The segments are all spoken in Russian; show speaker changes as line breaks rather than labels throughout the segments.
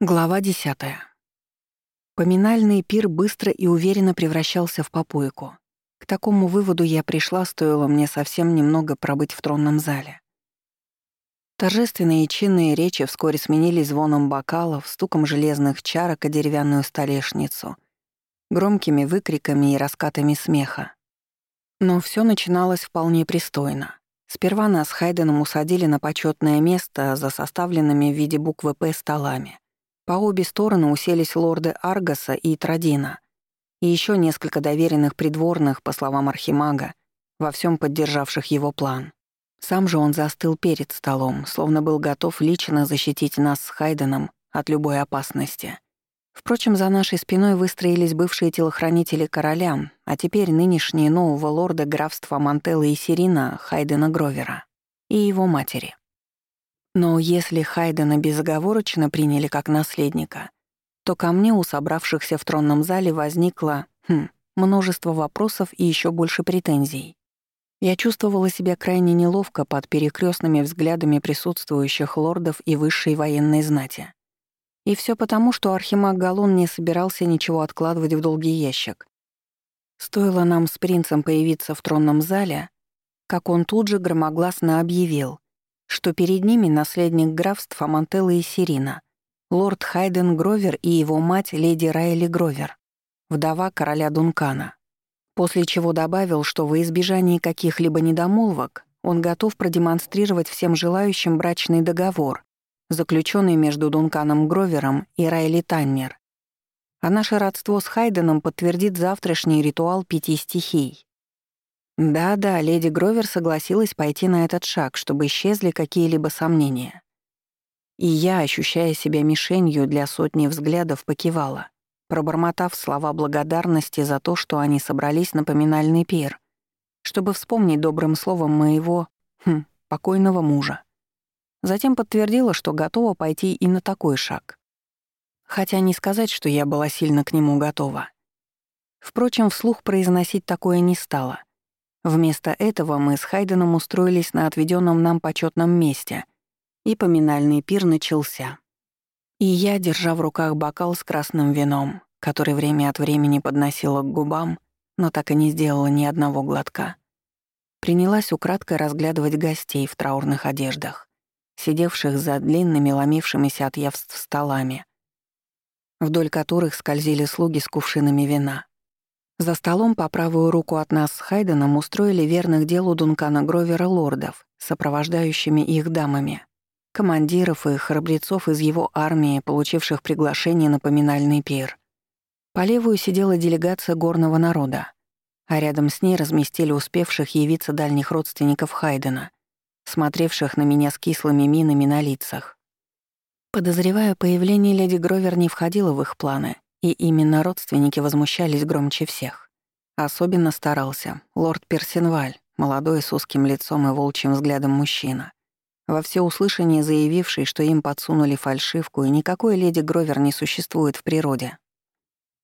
Глава десятая. Поминальный пир быстро и уверенно превращался в попойку. К такому выводу я пришла, стоило мне совсем немного пробыть в тронном зале. Торжественные и чинные речи вскоре сменились звоном бокалов, стуком железных чарок о деревянную столешницу, громкими выкриками и раскатами смеха. Но все начиналось вполне пристойно. Сперва нас с Хайденом усадили на почетное место за составленными в виде буквы «П» столами — по обе стороны уселись лорды Аргаса и Традина, и еще несколько доверенных придворных, по словам Архимага, во всем поддержавших его план. Сам же он застыл перед столом, словно был готов лично защитить нас с Хайденом от любой опасности. Впрочем, за нашей спиной выстроились бывшие телохранители короля, а теперь нынешние нового лорда графства Мантелла и Сирина Хайдена Гровера и его матери. Но если Хайдена безоговорочно приняли как наследника, то ко мне у собравшихся в тронном зале возникло хм, множество вопросов и еще больше претензий. Я чувствовала себя крайне неловко под перекрестными взглядами присутствующих лордов и высшей военной знати. И все потому, что Архимаг Галон не собирался ничего откладывать в долгий ящик. Стоило нам с принцем появиться в тронном зале, как он тут же громогласно объявил, что перед ними наследник графств Амантелла и Сирина, лорд Хайден Гровер и его мать леди Райли Гровер, вдова короля Дункана. После чего добавил, что во избежании каких-либо недомолвок он готов продемонстрировать всем желающим брачный договор, заключенный между Дунканом Гровером и Райли Таннер. А наше родство с Хайденом подтвердит завтрашний ритуал пяти стихий. Да-да, леди Гровер согласилась пойти на этот шаг, чтобы исчезли какие-либо сомнения. И я, ощущая себя мишенью для сотни взглядов, покивала, пробормотав слова благодарности за то, что они собрались на поминальный пир, чтобы вспомнить добрым словом моего, хм, покойного мужа. Затем подтвердила, что готова пойти и на такой шаг. Хотя не сказать, что я была сильно к нему готова. Впрочем, вслух произносить такое не стала. Вместо этого мы с Хайденом устроились на отведенном нам почетном месте, и поминальный пир начался. И я, держа в руках бокал с красным вином, который время от времени подносила к губам, но так и не сделала ни одного глотка, принялась украдкой разглядывать гостей в траурных одеждах, сидевших за длинными ломившимися от явств столами, вдоль которых скользили слуги с кувшинами вина. За столом по правую руку от нас с Хайденом устроили верных делу Дункана Гровера лордов, сопровождающими их дамами, командиров и храбрецов из его армии, получивших приглашение на поминальный пир. По левую сидела делегация горного народа, а рядом с ней разместили успевших явиться дальних родственников Хайдена, смотревших на меня с кислыми минами на лицах. Подозревая, появление леди Гровер не входило в их планы — и именно родственники возмущались громче всех. Особенно старался лорд Персинваль, молодой с узким лицом и волчьим взглядом мужчина, во всеуслышание заявивший, что им подсунули фальшивку и никакой леди Гровер не существует в природе.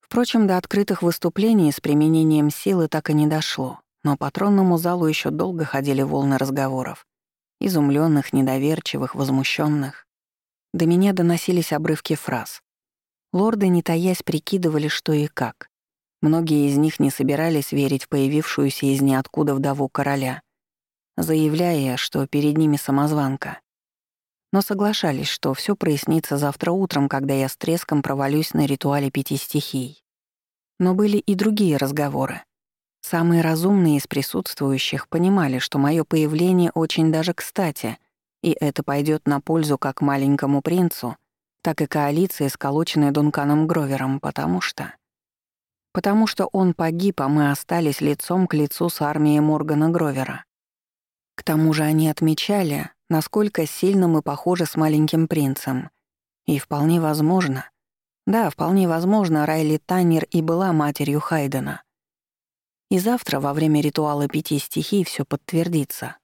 Впрочем, до открытых выступлений с применением силы так и не дошло, но по тронному залу еще долго ходили волны разговоров. Изумленных, недоверчивых, возмущенных. До меня доносились обрывки фраз. Лорды, не таясь, прикидывали, что и как. Многие из них не собирались верить в появившуюся из ниоткуда вдову короля, заявляя, что перед ними самозванка. Но соглашались, что все прояснится завтра утром, когда я с треском провалюсь на ритуале пяти стихий. Но были и другие разговоры. Самые разумные из присутствующих понимали, что мое появление очень даже кстати, и это пойдет на пользу как маленькому принцу, так и коалиции, сколоченной Дунканом Гровером, потому что... Потому что он погиб, а мы остались лицом к лицу с армией Моргана Гровера. К тому же они отмечали, насколько сильно мы похожи с маленьким принцем. И вполне возможно... Да, вполне возможно, Райли Таннер и была матерью Хайдена. И завтра, во время ритуала пяти стихий, все подтвердится.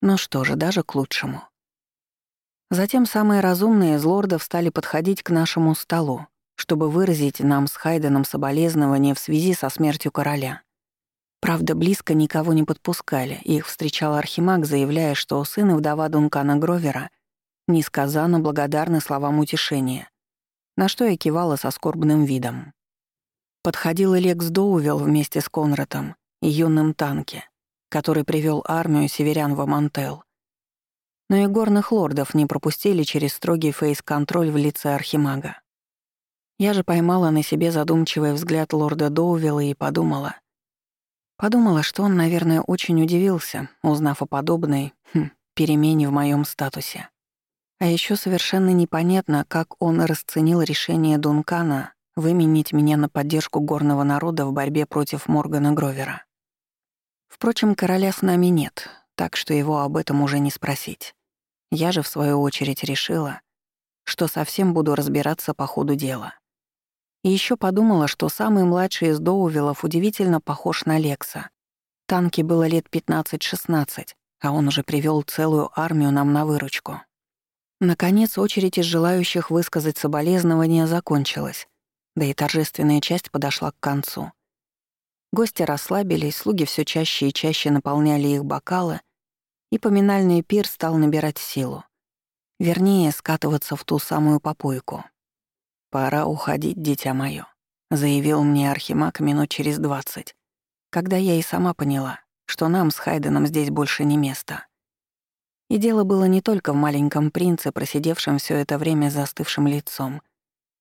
Ну что же, даже к лучшему. Затем самые разумные из лордов стали подходить к нашему столу, чтобы выразить нам с Хайденом соболезнования в связи со смертью короля. Правда, близко никого не подпускали, их встречал Архимаг, заявляя, что сын и вдова Дункана Гровера несказанно благодарны словам утешения, на что я кивала со скорбным видом. Подходил и Лекс Доувилл вместе с Конратом и юным танке, который привел армию северян в Амантел. Но и горных лордов не пропустили через строгий фейс-контроль в лице Архимага. Я же поймала на себе задумчивый взгляд лорда Доувилла и подумала. Подумала, что он, наверное, очень удивился, узнав о подобной хм, перемене в моем статусе. А еще совершенно непонятно, как он расценил решение Дункана выменить меня на поддержку горного народа в борьбе против Моргана Гровера. Впрочем, короля с нами нет, так что его об этом уже не спросить. Я же, в свою очередь, решила, что совсем буду разбираться по ходу дела. И еще подумала, что самый младший из Доувилов удивительно похож на Лекса. Танке было лет 15-16, а он уже привел целую армию нам на выручку. Наконец, очередь из желающих высказать соболезнования закончилась, да и торжественная часть подошла к концу. Гости расслабились, слуги все чаще и чаще наполняли их бокалы, и поминальный пир стал набирать силу. Вернее, скатываться в ту самую попойку. «Пора уходить, дитя моё», — заявил мне Архимаг минут через двадцать, когда я и сама поняла, что нам с Хайденом здесь больше не место. И дело было не только в маленьком принце, просидевшем все это время застывшим лицом,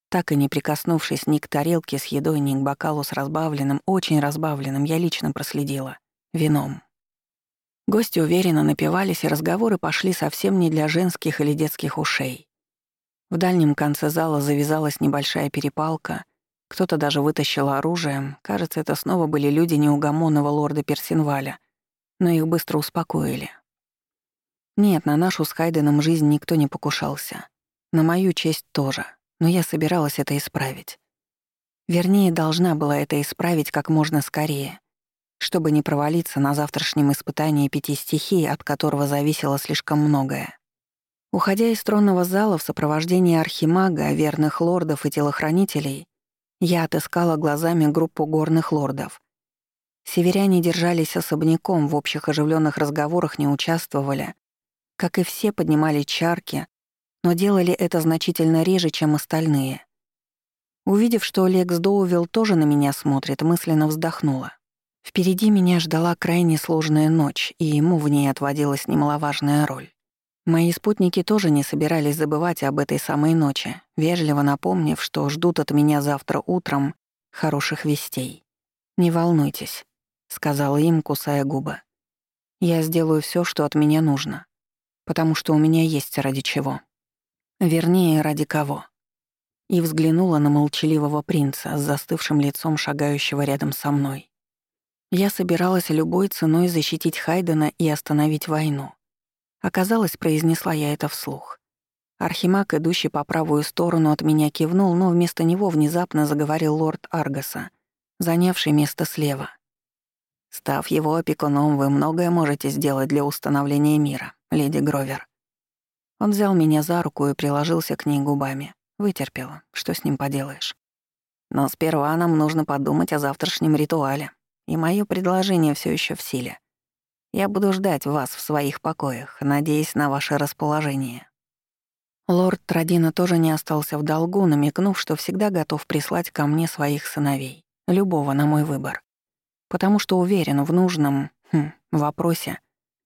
так и не прикоснувшись ни к тарелке с едой, ни к бокалу с разбавленным, очень разбавленным, я лично проследила, вином. Гости уверенно напивались, и разговоры пошли совсем не для женских или детских ушей. В дальнем конце зала завязалась небольшая перепалка, кто-то даже вытащил оружие, кажется, это снова были люди неугомонного лорда Персинваля, но их быстро успокоили. Нет, на нашу с Хайденом жизнь никто не покушался. На мою честь тоже — но я собиралась это исправить. Вернее, должна была это исправить как можно скорее, чтобы не провалиться на завтрашнем испытании пяти стихий, от которого зависело слишком многое. Уходя из тронного зала в сопровождении архимага, верных лордов и телохранителей, я отыскала глазами группу горных лордов. Северяне держались особняком, в общих оживленных разговорах не участвовали. Как и все, поднимали чарки, но делали это значительно реже, чем остальные. Увидев, что Лекс Доувилл тоже на меня смотрит, мысленно вздохнула. Впереди меня ждала крайне сложная ночь, и ему в ней отводилась немаловажная роль. Мои спутники тоже не собирались забывать об этой самой ночи, вежливо напомнив, что ждут от меня завтра утром хороших вестей. «Не волнуйтесь», — сказала им, кусая губы. «Я сделаю все, что от меня нужно, потому что у меня есть ради чего». Вернее, ради кого. И взглянула на молчаливого принца с застывшим лицом шагающего рядом со мной. Я собиралась любой ценой защитить Хайдена и остановить войну. Оказалось, произнесла я это вслух. Архимаг, идущий по правую сторону, от меня кивнул, но вместо него внезапно заговорил лорд Аргаса, занявший место слева. «Став его опекуном, вы многое можете сделать для установления мира, леди Гровер. Он взял меня за руку и приложился к ней губами. Вытерпела. Что с ним поделаешь? Но сперва нам нужно подумать о завтрашнем ритуале. И мое предложение все еще в силе. Я буду ждать вас в своих покоях, надеясь на ваше расположение. Лорд Традина тоже не остался в долгу, намекнув, что всегда готов прислать ко мне своих сыновей, любого на мой выбор. Потому что уверен, в нужном хм, вопросе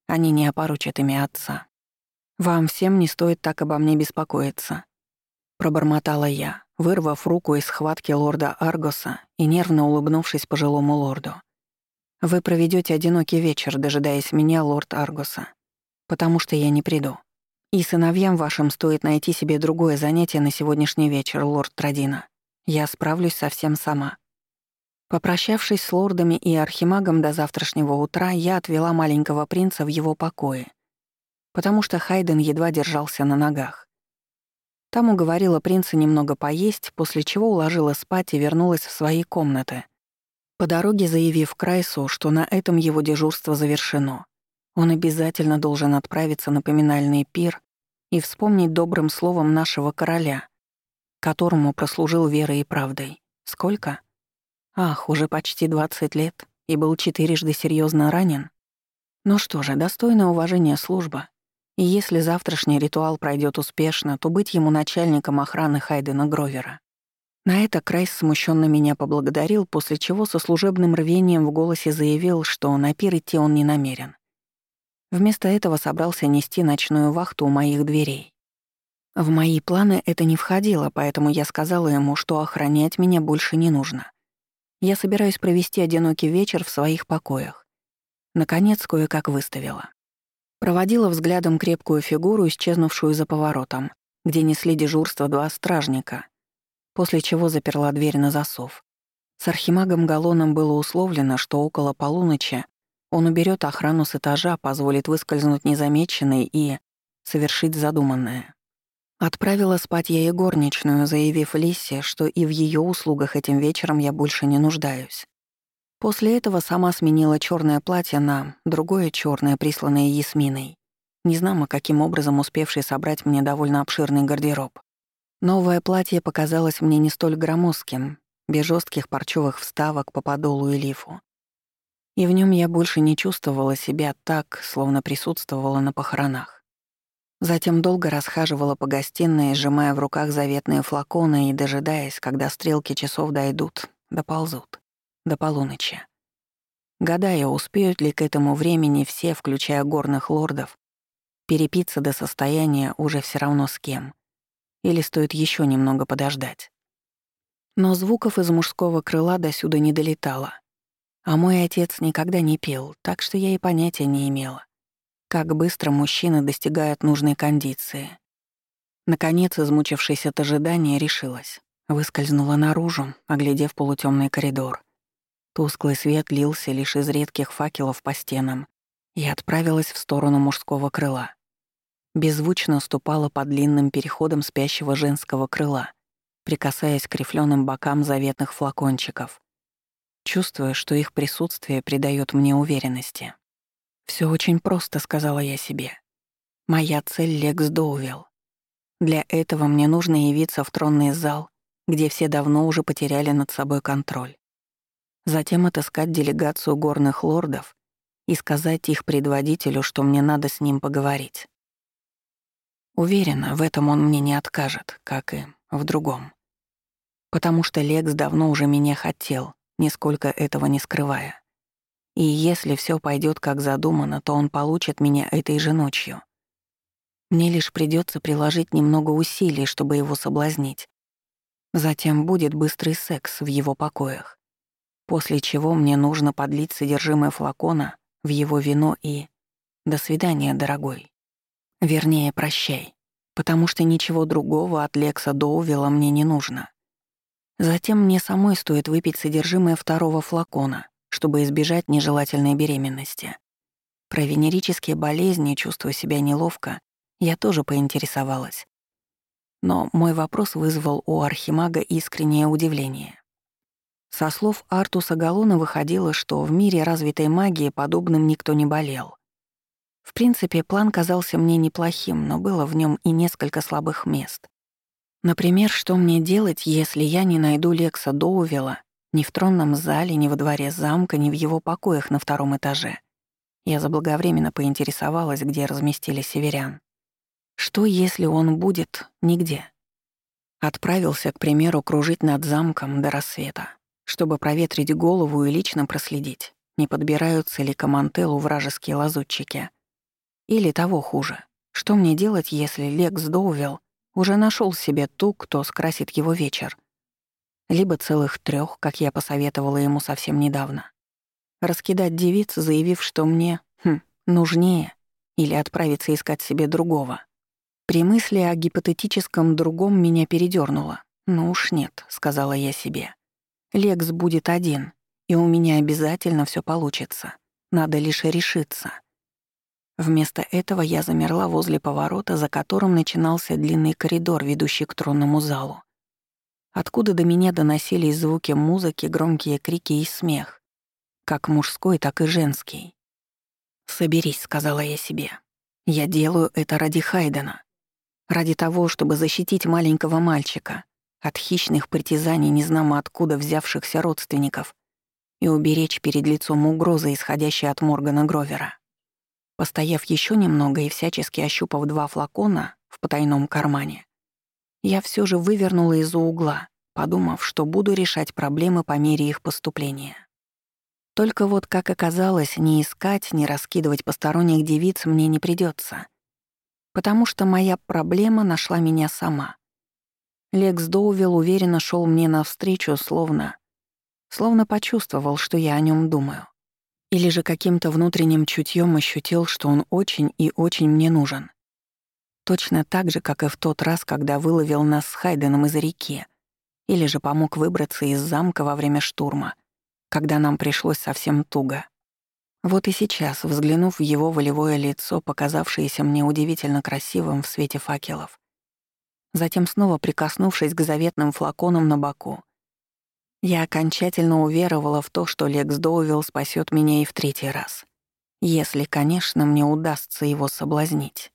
они не опоручат ими отца. «Вам всем не стоит так обо мне беспокоиться», — пробормотала я, вырвав руку из схватки лорда Аргоса и нервно улыбнувшись пожилому лорду. «Вы проведете одинокий вечер, дожидаясь меня, лорд Аргоса, потому что я не приду. И сыновьям вашим стоит найти себе другое занятие на сегодняшний вечер, лорд Традина. Я справлюсь совсем сама». Попрощавшись с лордами и архимагом до завтрашнего утра, я отвела маленького принца в его покое — потому что Хайден едва держался на ногах. Там уговорила принца немного поесть, после чего уложила спать и вернулась в свои комнаты. По дороге заявив Крайсу, что на этом его дежурство завершено. Он обязательно должен отправиться на поминальный пир и вспомнить добрым словом нашего короля, которому прослужил верой и правдой. Сколько? Ах, уже почти 20 лет и был четырежды серьезно ранен. Ну что же, достойное уважения служба, И если завтрашний ритуал пройдет успешно, то быть ему начальником охраны Хайдена Гровера. На это Крайс смущенно меня поблагодарил, после чего со служебным рвением в голосе заявил, что на пир идти он не намерен. Вместо этого собрался нести ночную вахту у моих дверей. В мои планы это не входило, поэтому я сказала ему, что охранять меня больше не нужно. Я собираюсь провести одинокий вечер в своих покоях. Наконец, кое-как выставила. Проводила взглядом крепкую фигуру, исчезнувшую за поворотом, где несли дежурство два стражника, после чего заперла дверь на засов. С архимагом Галоном было условлено, что около полуночи он уберет охрану с этажа, позволит выскользнуть незамеченной и совершить задуманное. Отправила спать я и горничную, заявив Лиссе, что и в ее услугах этим вечером я больше не нуждаюсь. После этого сама сменила черное платье на другое черное, присланное Ясминой, незнамо каким образом успевшей собрать мне довольно обширный гардероб. Новое платье показалось мне не столь громоздким, без жестких парчевых вставок по подолу и лифу. И в нем я больше не чувствовала себя так, словно присутствовала на похоронах. Затем долго расхаживала по гостиной, сжимая в руках заветные флаконы и дожидаясь, когда стрелки часов дойдут, доползут, до полуночи. Гадая, успеют ли к этому времени все, включая горных лордов, перепиться до состояния уже все равно с кем. Или стоит еще немного подождать. Но звуков из мужского крыла до сюда не долетало. А мой отец никогда не пел, так что я и понятия не имела, как быстро мужчины достигают нужной кондиции. Наконец, измучившись от ожидания, решилась. Выскользнула наружу, оглядев полутемный коридор. Тусклый свет лился лишь из редких факелов по стенам и отправилась в сторону мужского крыла. Беззвучно ступала по длинным переходам спящего женского крыла, прикасаясь к рифленым бокам заветных флакончиков, чувствуя, что их присутствие придает мне уверенности. Все очень просто», — сказала я себе. «Моя цель — Лекс Доувилл. Для этого мне нужно явиться в тронный зал, где все давно уже потеряли над собой контроль. Затем отыскать делегацию горных лордов и сказать их предводителю, что мне надо с ним поговорить. Уверена, в этом он мне не откажет, как и в другом. Потому что Лекс давно уже меня хотел, нисколько этого не скрывая. И если все пойдет как задумано, то он получит меня этой же ночью. Мне лишь придется приложить немного усилий, чтобы его соблазнить. Затем будет быстрый секс в его покоях. После чего мне нужно подлить содержимое флакона в его вино и... До свидания, дорогой. Вернее, прощай. Потому что ничего другого от Лекса Доувела мне не нужно. Затем мне самой стоит выпить содержимое второго флакона, чтобы избежать нежелательной беременности. Про венерические болезни, чувствуя себя неловко, я тоже поинтересовалась. Но мой вопрос вызвал у архимага искреннее удивление. Со слов Артуса Галона выходило, что в мире развитой магии подобным никто не болел. В принципе, план казался мне неплохим, но было в нем и несколько слабых мест. Например, что мне делать, если я не найду Лекса Доувела ни в тронном зале, ни во дворе замка, ни в его покоях на втором этаже. Я заблаговременно поинтересовалась, где разместили северян. Что, если он будет нигде? Отправился, к примеру, кружить над замком до рассвета, чтобы проветрить голову и лично проследить, не подбираются ли к Амантеллу вражеские лазутчики. Или того хуже. Что мне делать, если Лекс Доувелл уже нашел себе ту, кто скрасит его вечер? либо целых трех, как я посоветовала ему совсем недавно. Раскидать девиц, заявив, что мне, хм, нужнее, или отправиться искать себе другого. При мысли о гипотетическом другом меня передёрнуло. «Ну уж нет», — сказала я себе. «Лекс будет один, и у меня обязательно всё получится. Надо лишь решиться». Вместо этого я замерла возле поворота, за которым начинался длинный коридор, ведущий к тронному залу откуда до меня доносились звуки музыки, громкие крики и смех, как мужской, так и женский. «Соберись», — сказала я себе. «Я делаю это ради Хайдена. Ради того, чтобы защитить маленького мальчика от хищных притязаний незнамо откуда взявшихся родственников и уберечь перед лицом угрозы, исходящей от Моргана Гровера». Постояв еще немного и всячески ощупав два флакона в потайном кармане, я все же вывернула из-за угла, подумав, что буду решать проблемы по мере их поступления. Только вот, как оказалось, ни искать, ни раскидывать посторонних девиц мне не придется, потому что моя проблема нашла меня сама. Лекс Доувилл уверенно шел мне навстречу, словно... Словно почувствовал, что я о нем думаю. Или же каким-то внутренним чутьем ощутил, что он очень и очень мне нужен. Точно так же, как и в тот раз, когда выловил нас с Хайденом из реки. Или же помог выбраться из замка во время штурма, когда нам пришлось совсем туго. Вот и сейчас, взглянув в его волевое лицо, показавшееся мне удивительно красивым в свете факелов, затем снова прикоснувшись к заветным флаконам на боку, я окончательно уверовала в то, что Лекс Доувилл спасет меня и в третий раз. Если, конечно, мне удастся его соблазнить.